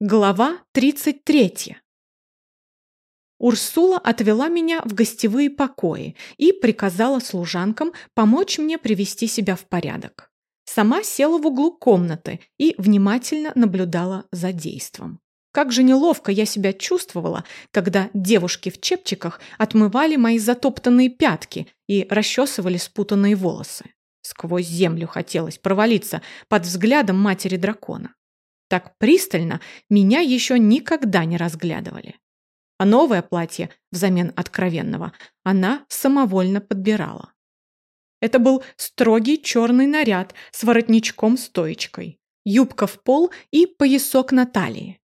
Глава 33. Урсула отвела меня в гостевые покои и приказала служанкам помочь мне привести себя в порядок. Сама села в углу комнаты и внимательно наблюдала за действом. Как же неловко я себя чувствовала, когда девушки в чепчиках отмывали мои затоптанные пятки и расчесывали спутанные волосы. Сквозь землю хотелось провалиться под взглядом матери дракона. Так пристально меня еще никогда не разглядывали. А новое платье, взамен откровенного, она самовольно подбирала. Это был строгий черный наряд с воротничком-стоечкой, юбка в пол и поясок на талии,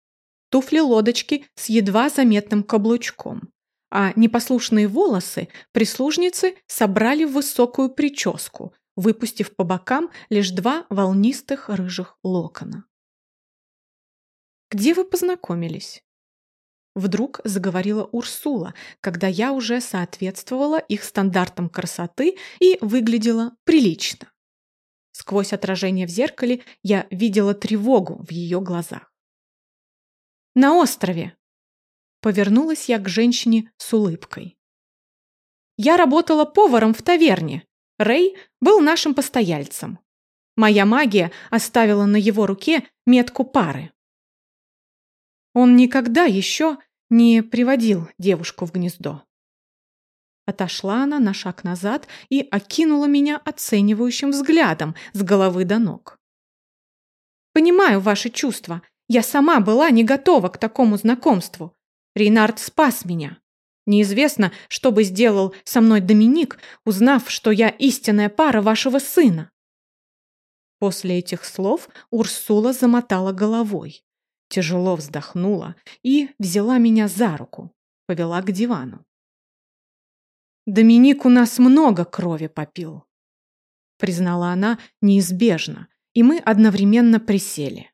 туфли-лодочки с едва заметным каблучком, а непослушные волосы прислужницы собрали в высокую прическу, выпустив по бокам лишь два волнистых рыжих локона. «Где вы познакомились?» Вдруг заговорила Урсула, когда я уже соответствовала их стандартам красоты и выглядела прилично. Сквозь отражение в зеркале я видела тревогу в ее глазах. «На острове!» Повернулась я к женщине с улыбкой. «Я работала поваром в таверне. Рэй был нашим постояльцем. Моя магия оставила на его руке метку пары. Он никогда еще не приводил девушку в гнездо. Отошла она на шаг назад и окинула меня оценивающим взглядом с головы до ног. «Понимаю ваши чувства. Я сама была не готова к такому знакомству. Рейнард спас меня. Неизвестно, что бы сделал со мной Доминик, узнав, что я истинная пара вашего сына». После этих слов Урсула замотала головой тяжело вздохнула и взяла меня за руку, повела к дивану. «Доминик у нас много крови попил», признала она неизбежно, и мы одновременно присели.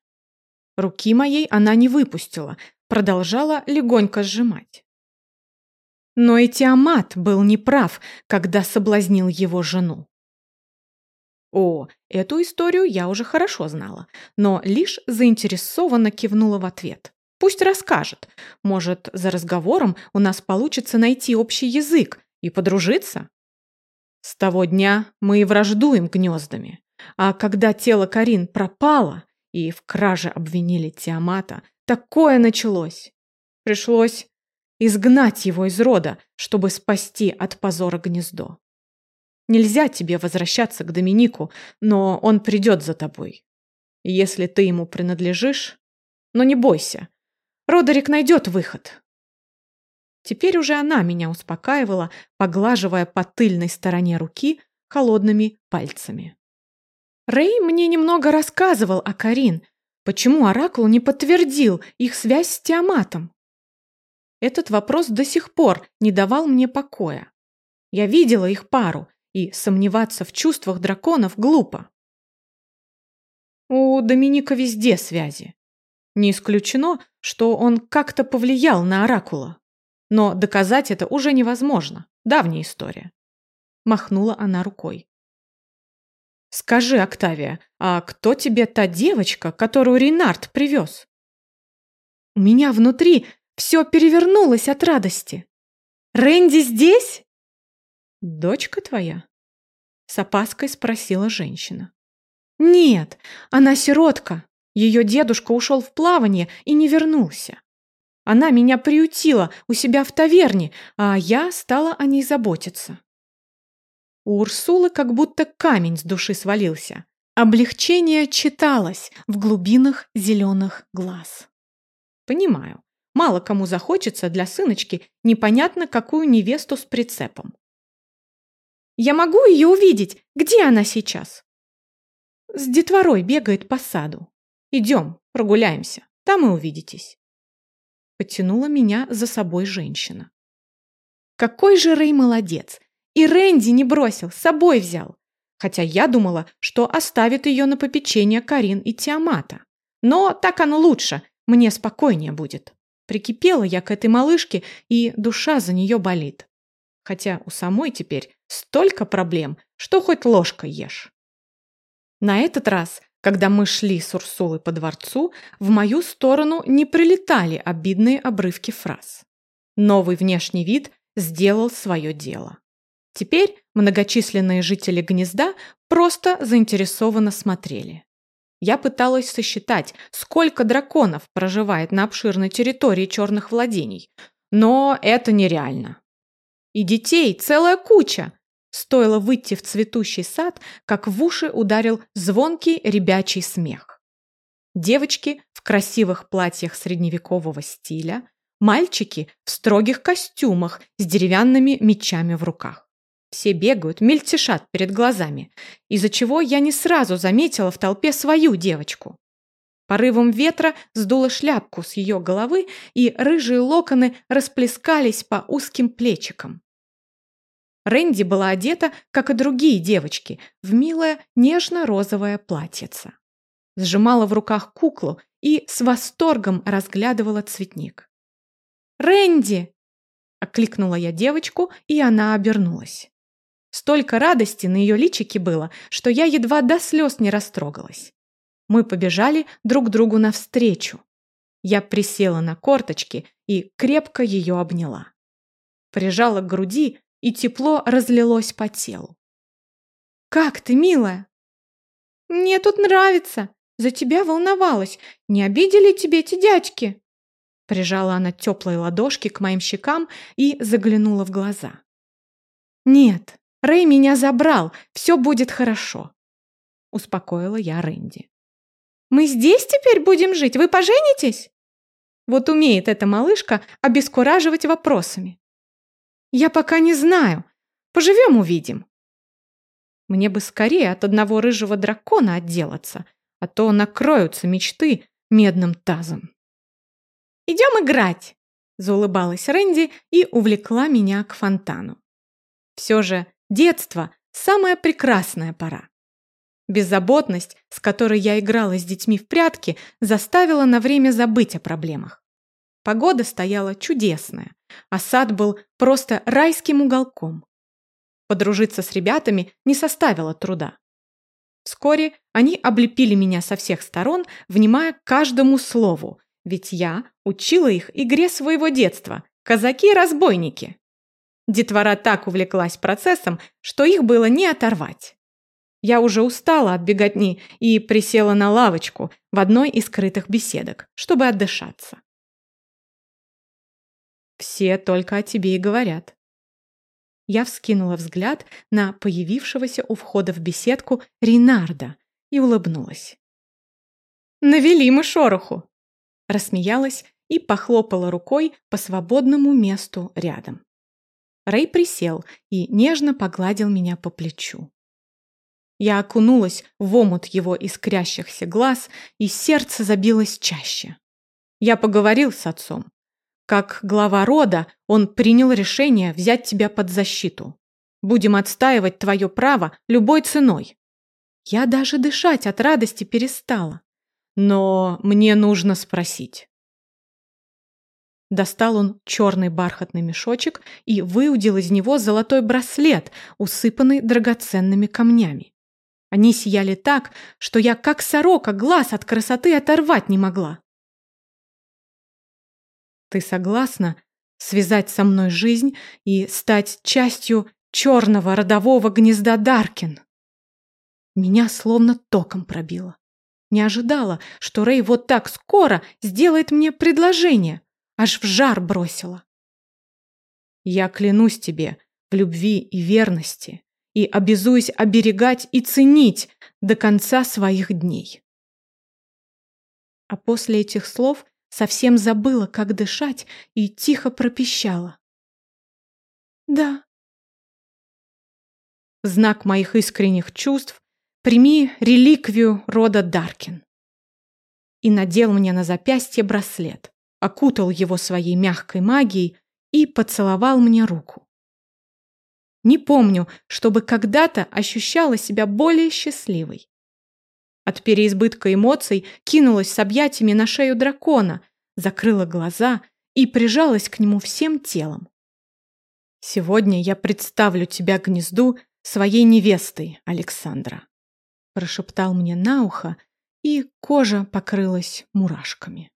Руки моей она не выпустила, продолжала легонько сжимать. Но и Тиамат был неправ, когда соблазнил его жену. О, эту историю я уже хорошо знала, но лишь заинтересованно кивнула в ответ. Пусть расскажет. Может, за разговором у нас получится найти общий язык и подружиться? С того дня мы и враждуем гнездами. А когда тело Карин пропало и в краже обвинили Тиамата, такое началось. Пришлось изгнать его из рода, чтобы спасти от позора гнездо. Нельзя тебе возвращаться к Доминику, но он придет за тобой. Если ты ему принадлежишь, но не бойся, Родерик найдет выход. Теперь уже она меня успокаивала, поглаживая по тыльной стороне руки холодными пальцами. Рэй мне немного рассказывал о Карин, почему Оракул не подтвердил их связь с Тиаматом. Этот вопрос до сих пор не давал мне покоя. Я видела их пару, и сомневаться в чувствах драконов глупо. У Доминика везде связи. Не исключено, что он как-то повлиял на Оракула. Но доказать это уже невозможно. Давняя история. Махнула она рукой. «Скажи, Октавия, а кто тебе та девочка, которую Ренард привез?» У меня внутри все перевернулось от радости. «Рэнди здесь?» «Дочка твоя?» С опаской спросила женщина. «Нет, она сиротка. Ее дедушка ушел в плавание и не вернулся. Она меня приютила у себя в таверне, а я стала о ней заботиться». У Урсулы как будто камень с души свалился. Облегчение читалось в глубинах зеленых глаз. Понимаю, мало кому захочется для сыночки непонятно какую невесту с прицепом. Я могу ее увидеть? Где она сейчас?» «С детворой бегает по саду. Идем, прогуляемся, там и увидитесь». Потянула меня за собой женщина. Какой же Рэй молодец! И Рэнди не бросил, с собой взял. Хотя я думала, что оставит ее на попечение Карин и Тиамата. Но так оно лучше, мне спокойнее будет. Прикипела я к этой малышке, и душа за нее болит. Хотя у самой теперь Столько проблем, что хоть ложкой ешь. На этот раз, Когда мы шли с Урсулой по дворцу, в мою сторону не прилетали обидные обрывки фраз. Новый внешний вид сделал свое дело. Теперь многочисленные жители гнезда просто заинтересованно смотрели. Я пыталась сосчитать, сколько драконов проживает на обширной территории черных владений, но это нереально. И детей целая куча. Стоило выйти в цветущий сад, как в уши ударил звонкий ребячий смех. Девочки в красивых платьях средневекового стиля, мальчики в строгих костюмах с деревянными мечами в руках. Все бегают, мельтешат перед глазами, из-за чего я не сразу заметила в толпе свою девочку. Порывом ветра сдуло шляпку с ее головы, и рыжие локоны расплескались по узким плечикам. Рэнди была одета, как и другие девочки, в милое нежно-розовое платьице. Сжимала в руках куклу и с восторгом разглядывала цветник. «Рэнди!» – окликнула я девочку, и она обернулась. Столько радости на ее личике было, что я едва до слез не растрогалась. Мы побежали друг другу навстречу. Я присела на корточки и крепко ее обняла. Прижала к груди, и тепло разлилось по телу. «Как ты, милая?» «Мне тут нравится. За тебя волновалась. Не обидели тебе эти дядьки?» Прижала она теплые ладошки к моим щекам и заглянула в глаза. «Нет, Рэй меня забрал, все будет хорошо», — успокоила я Рэнди. «Мы здесь теперь будем жить? Вы поженитесь?» Вот умеет эта малышка обескураживать вопросами. «Я пока не знаю. Поживем – увидим». Мне бы скорее от одного рыжего дракона отделаться, а то накроются мечты медным тазом. «Идем играть!» – заулыбалась Рэнди и увлекла меня к фонтану. Все же Детство – самая прекрасная пора. Беззаботность, с которой я играла с детьми в прятки, заставила на время забыть о проблемах. Погода стояла чудесная, а сад был просто райским уголком. Подружиться с ребятами не составило труда. Вскоре они облепили меня со всех сторон, внимая каждому слову, ведь я учила их игре своего детства – казаки-разбойники. Детвора так увлеклась процессом, что их было не оторвать. Я уже устала от беготни и присела на лавочку в одной из скрытых беседок, чтобы отдышаться. «Все только о тебе и говорят». Я вскинула взгляд на появившегося у входа в беседку Ринарда и улыбнулась. «Навели мы шороху!» Рассмеялась и похлопала рукой по свободному месту рядом. Рэй присел и нежно погладил меня по плечу. Я окунулась в омут его искрящихся глаз, и сердце забилось чаще. Я поговорил с отцом. Как глава рода он принял решение взять тебя под защиту. Будем отстаивать твое право любой ценой. Я даже дышать от радости перестала. Но мне нужно спросить. Достал он черный бархатный мешочек и выудил из него золотой браслет, усыпанный драгоценными камнями. Они сияли так, что я, как сорока, глаз от красоты оторвать не могла. «Ты согласна связать со мной жизнь и стать частью черного родового гнезда Даркин?» Меня словно током пробило. Не ожидала, что Рэй вот так скоро сделает мне предложение аж в жар бросила. Я клянусь тебе в любви и верности и обязуюсь оберегать и ценить до конца своих дней. А после этих слов совсем забыла, как дышать, и тихо пропищала. «Да». Знак моих искренних чувств прими реликвию рода Даркин. И надел мне на запястье браслет окутал его своей мягкой магией и поцеловал мне руку. Не помню, чтобы когда-то ощущала себя более счастливой. От переизбытка эмоций кинулась с объятиями на шею дракона, закрыла глаза и прижалась к нему всем телом. «Сегодня я представлю тебя гнезду своей невестой, Александра», прошептал мне на ухо и кожа покрылась мурашками.